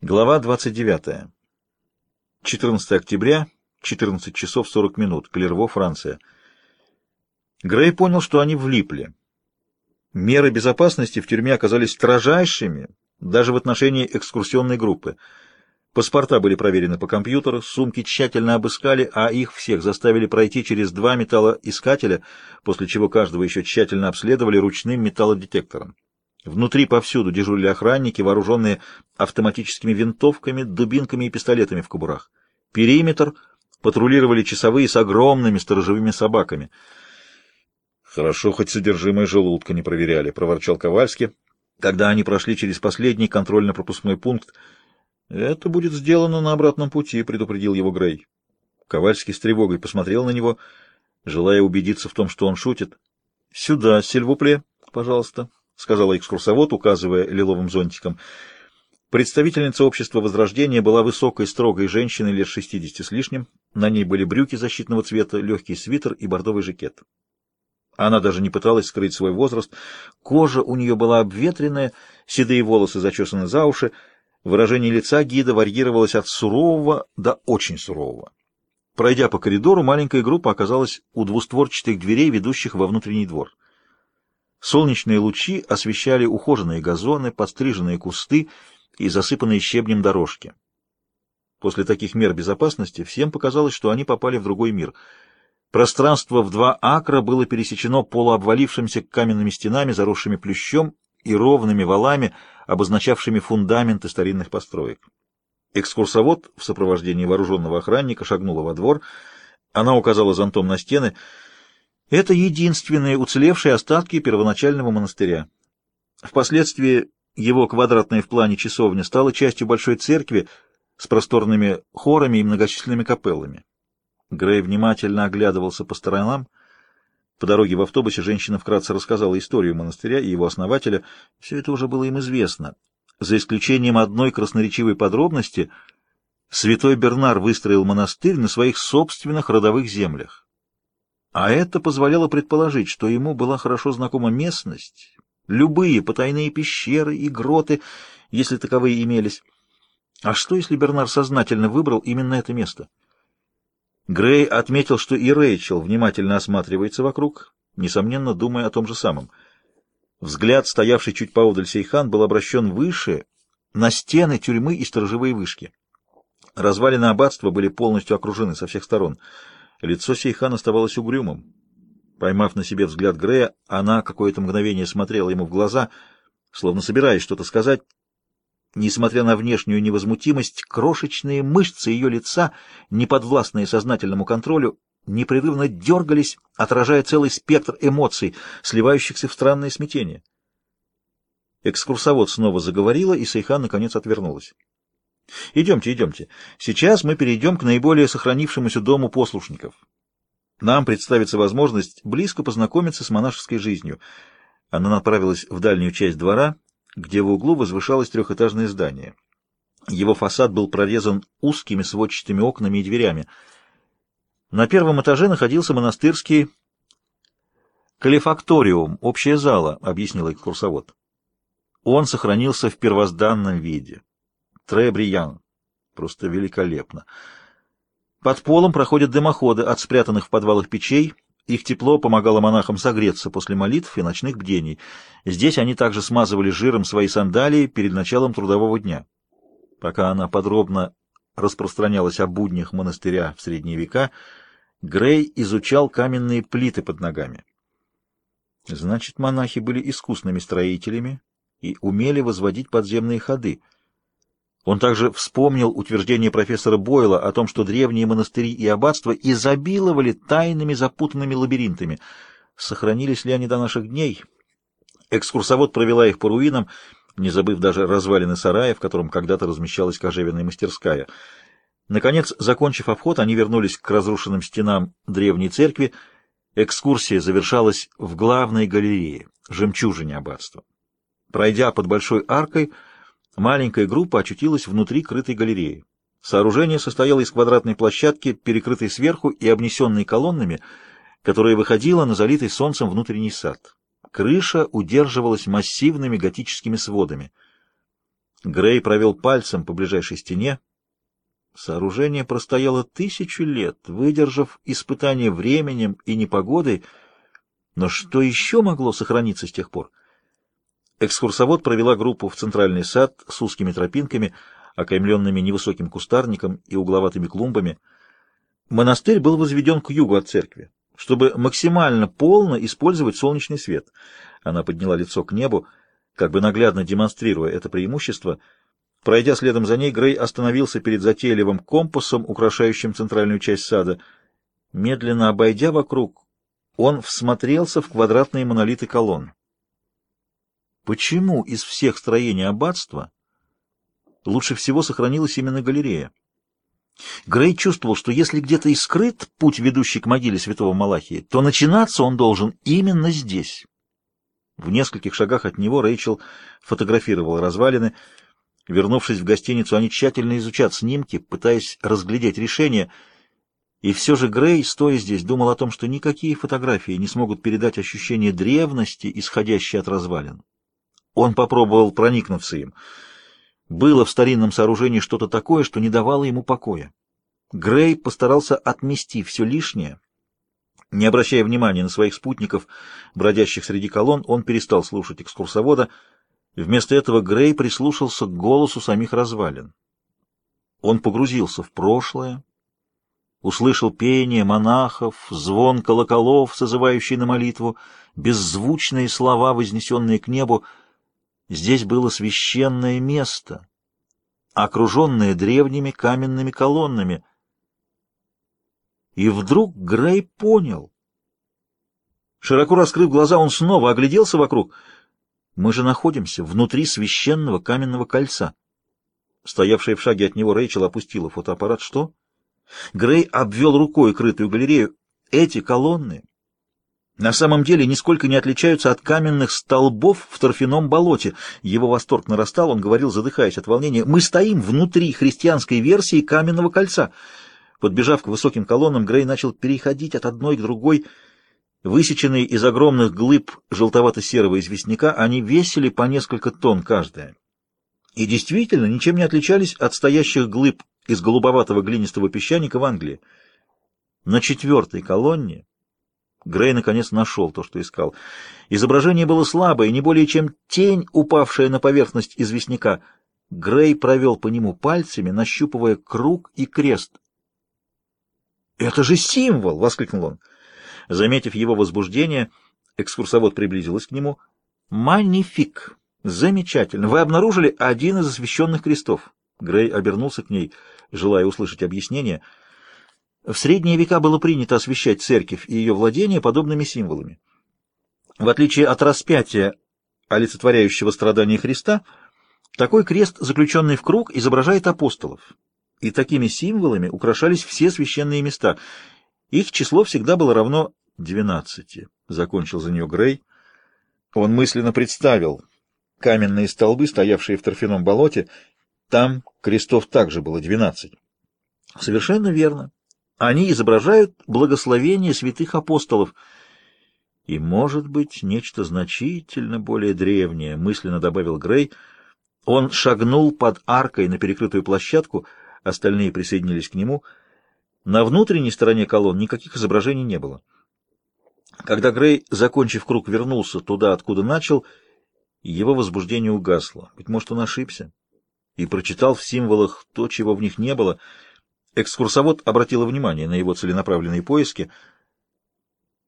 Глава 29. 14 октября, 14 часов 40 минут. Клерво, Франция. Грей понял, что они влипли. Меры безопасности в тюрьме оказались строжайшими, даже в отношении экскурсионной группы. Паспорта были проверены по компьютеру, сумки тщательно обыскали, а их всех заставили пройти через два металлоискателя, после чего каждого еще тщательно обследовали ручным металлодетектором. Внутри повсюду дежурили охранники, вооруженные автоматическими винтовками, дубинками и пистолетами в кобурах. Периметр патрулировали часовые с огромными сторожевыми собаками. «Хорошо, хоть содержимое желудка не проверяли», — проворчал Ковальский, когда они прошли через последний контрольно-пропускной пункт. «Это будет сделано на обратном пути», — предупредил его Грей. Ковальский с тревогой посмотрел на него, желая убедиться в том, что он шутит. «Сюда, сильвупле, пожалуйста», — сказала экскурсовод, указывая лиловым зонтиком. Представительница общества Возрождения была высокой, строгой женщиной лет шестидесяти с лишним. На ней были брюки защитного цвета, легкий свитер и бордовый жакет. Она даже не пыталась скрыть свой возраст. Кожа у нее была обветренная, седые волосы зачесаны за уши. Выражение лица гида варьировалось от сурового до очень сурового. Пройдя по коридору, маленькая группа оказалась у двустворчатых дверей, ведущих во внутренний двор. Солнечные лучи освещали ухоженные газоны, подстриженные кусты и засыпанные щебнем дорожки. После таких мер безопасности всем показалось, что они попали в другой мир. Пространство в два акра было пересечено полуобвалившимися каменными стенами, заросшими плющом и ровными валами, обозначавшими фундаменты старинных построек. Экскурсовод в сопровождении вооруженного охранника шагнула во двор. Она указала зонтом на стены — это единственные уцелевшие остатки первоначального монастыря. Впоследствии его квадратная в плане часовня стала частью большой церкви с просторными хорами и многочисленными капеллами. Грей внимательно оглядывался по сторонам. По дороге в автобусе женщина вкратце рассказала историю монастыря и его основателя. Все это уже было им известно. За исключением одной красноречивой подробности, святой Бернар выстроил монастырь на своих собственных родовых землях. А это позволяло предположить, что ему была хорошо знакома местность, любые потайные пещеры и гроты, если таковые имелись. А что, если Бернар сознательно выбрал именно это место? Грей отметил, что и Рэйчел внимательно осматривается вокруг, несомненно, думая о том же самом. Взгляд, стоявший чуть поодаль Сейхан, был обращен выше, на стены тюрьмы и сторожевые вышки. Развалины аббатства были полностью окружены со всех сторон — Лицо Сейхан оставалось угрюмым. Поймав на себе взгляд Грея, она какое-то мгновение смотрела ему в глаза, словно собираясь что-то сказать. Несмотря на внешнюю невозмутимость, крошечные мышцы ее лица, неподвластные сознательному контролю, непрерывно дергались, отражая целый спектр эмоций, сливающихся в странное смятение. Экскурсовод снова заговорила, и Сейхан наконец отвернулась. Идемте, идемте. Сейчас мы перейдем к наиболее сохранившемуся дому послушников. Нам представится возможность близко познакомиться с монашеской жизнью. Она направилась в дальнюю часть двора, где в углу возвышалось трехэтажное здание. Его фасад был прорезан узкими сводчатыми окнами и дверями. На первом этаже находился монастырский калифакториум, общая зала, объяснил экскурсовод. Он сохранился в первозданном виде. Требриян. Просто великолепно. Под полом проходят дымоходы от спрятанных в подвалах печей. Их тепло помогало монахам согреться после молитв и ночных бдений. Здесь они также смазывали жиром свои сандалии перед началом трудового дня. Пока она подробно распространялась о буднях монастыря в средние века, Грей изучал каменные плиты под ногами. Значит, монахи были искусными строителями и умели возводить подземные ходы — он также вспомнил утверждение профессора Бойла о том, что древние монастыри и аббатства изобиловали тайными запутанными лабиринтами. Сохранились ли они до наших дней? Экскурсовод провела их по руинам, не забыв даже развалины сарая, в котором когда-то размещалась кожевенная мастерская. Наконец, закончив обход, они вернулись к разрушенным стенам древней церкви. Экскурсия завершалась в главной галерее, жемчужине аббатства. Пройдя под большой аркой, Маленькая группа очутилась внутри крытой галереи. Сооружение состояло из квадратной площадки, перекрытой сверху и обнесенной колоннами, которая выходила на залитый солнцем внутренний сад. Крыша удерживалась массивными готическими сводами. Грей провел пальцем по ближайшей стене. Сооружение простояло тысячу лет, выдержав испытание временем и непогодой, но что еще могло сохраниться с тех пор? Экскурсовод провела группу в центральный сад с узкими тропинками, окаймленными невысоким кустарником и угловатыми клумбами. Монастырь был возведен к югу от церкви, чтобы максимально полно использовать солнечный свет. Она подняла лицо к небу, как бы наглядно демонстрируя это преимущество. Пройдя следом за ней, Грей остановился перед затейливым компасом, украшающим центральную часть сада. Медленно обойдя вокруг, он всмотрелся в квадратные монолиты колонн. Почему из всех строений аббатства лучше всего сохранилась именно галерея? Грей чувствовал, что если где-то и скрыт путь, ведущий к могиле святого Малахии, то начинаться он должен именно здесь. В нескольких шагах от него Рэйчел фотографировала развалины. Вернувшись в гостиницу, они тщательно изучат снимки, пытаясь разглядеть решение. И все же Грей, стоя здесь, думал о том, что никакие фотографии не смогут передать ощущение древности, исходящее от развалин. Он попробовал проникнуться им. Было в старинном сооружении что-то такое, что не давало ему покоя. Грей постарался отмести все лишнее. Не обращая внимания на своих спутников, бродящих среди колонн, он перестал слушать экскурсовода. Вместо этого Грей прислушался к голосу самих развалин. Он погрузился в прошлое, услышал пение монахов, звон колоколов, созывающий на молитву, беззвучные слова, вознесенные к небу. Здесь было священное место, окруженное древними каменными колоннами. И вдруг Грей понял. Широко раскрыв глаза, он снова огляделся вокруг. Мы же находимся внутри священного каменного кольца. Стоявшая в шаге от него Рэйчел опустила фотоаппарат. Что? Грей обвел рукой крытую галерею. Эти колонны на самом деле нисколько не отличаются от каменных столбов в торфяном болоте. Его восторг нарастал, он говорил, задыхаясь от волнения, «Мы стоим внутри христианской версии каменного кольца». Подбежав к высоким колоннам, Грей начал переходить от одной к другой. Высеченные из огромных глыб желтовато-серого известняка, они весили по несколько тонн каждая. И действительно ничем не отличались от стоящих глыб из голубоватого глинистого песчаника в Англии. На четвертой колонне Грей наконец нашел то, что искал. Изображение было слабое, не более чем тень, упавшая на поверхность известняка. Грей провел по нему пальцами, нащупывая круг и крест. «Это же символ!» — воскликнул он. Заметив его возбуждение, экскурсовод приблизилась к нему. «Манифик! Замечательно! Вы обнаружили один из освященных крестов!» Грей обернулся к ней, желая услышать объяснение — в средние века было принято освещать церковь и ее владения подобными символами. В отличие от распятия, олицетворяющего страдания Христа, такой крест, заключенный в круг, изображает апостолов. И такими символами украшались все священные места. Их число всегда было равно двенадцати. Закончил за нее Грей. Он мысленно представил каменные столбы, стоявшие в торфяном болоте. Там крестов также было двенадцать. Совершенно верно. Они изображают благословение святых апостолов. И, может быть, нечто значительно более древнее, мысленно добавил Грей. Он шагнул под аркой на перекрытую площадку, остальные присоединились к нему. На внутренней стороне колонн никаких изображений не было. Когда Грей, закончив круг, вернулся туда, откуда начал, его возбуждение угасло. Быть может, он ошибся и прочитал в символах то, чего в них не было — Экскурсовод обратила внимание на его целенаправленные поиски —